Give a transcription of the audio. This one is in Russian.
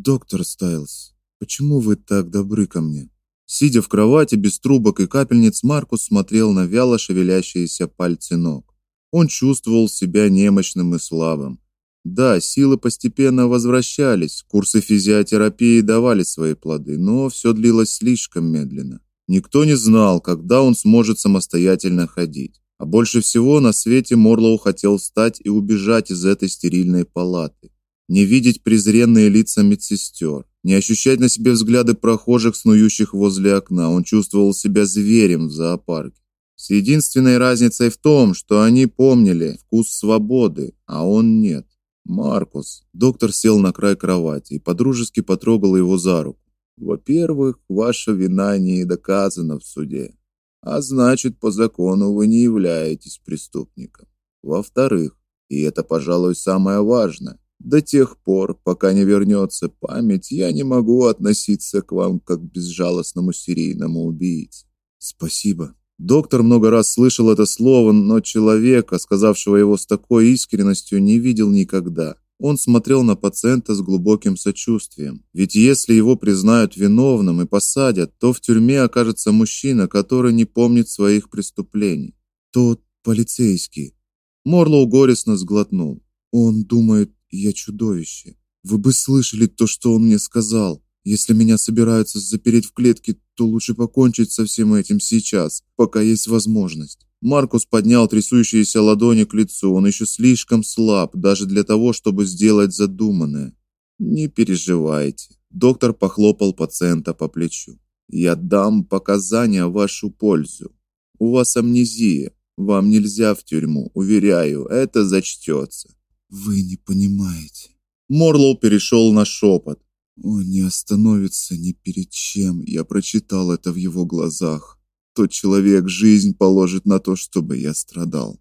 Доктор Стайлс, почему вы так добры ко мне? Сидя в кровати без трубок и капельниц, Маркус смотрел на вяло шевелящиеся пальцы ног. Он чувствовал себя немощным и слабым. Да, силы постепенно возвращались, курсы физиотерапии давали свои плоды, но все длилось слишком медленно. Никто не знал, когда он сможет самостоятельно ходить. А больше всего на свете Морлоу хотел встать и убежать из этой стерильной палаты. Не видеть презренные лица медсестер, не ощущать на себе взгляды прохожих, снующих возле окна. Он чувствовал себя зверем в зоопарке. С единственной разницей в том, что они помнили вкус свободы, а он нет. Маркус. Доктор сел на край кровати и подружески потрогал его за руку. Во-первых, ваша вина не доказана в суде, а значит, по закону вы не являетесь преступником. Во-вторых, и это, пожалуй, самое важное, до тех пор, пока не вернется память, я не могу относиться к вам как к безжалостному серийному убийце. Спасибо. Доктор много раз слышал это слово, но человека, сказавшего его с такой искренностью, не видел никогда. Он смотрел на пациента с глубоким сочувствием. Ведь если его признают виновным и посадят, то в тюрьме окажется мужчина, который не помнит своих преступлений. Тот полицейский. Морлоу горестно сглотнул. Он думает, я чудовище. Вы бы слышали то, что он мне сказал. Если меня собираются запереть в клетке, то лучше покончить со всем этим сейчас, пока есть возможность. Маркус поднял трясущиеся ладони к лицу. Он еще слишком слаб даже для того, чтобы сделать задуманное. Не переживайте. Доктор похлопал пациента по плечу. Я дам показания в вашу пользу. У вас амнезия. Вам нельзя в тюрьму, уверяю, это зачтется. Вы не понимаете. Морлоу перешел на шепот. Он не остановится ни перед чем. Я прочитал это в его глазах. Тот человек жизнь положит на то, чтобы я страдал.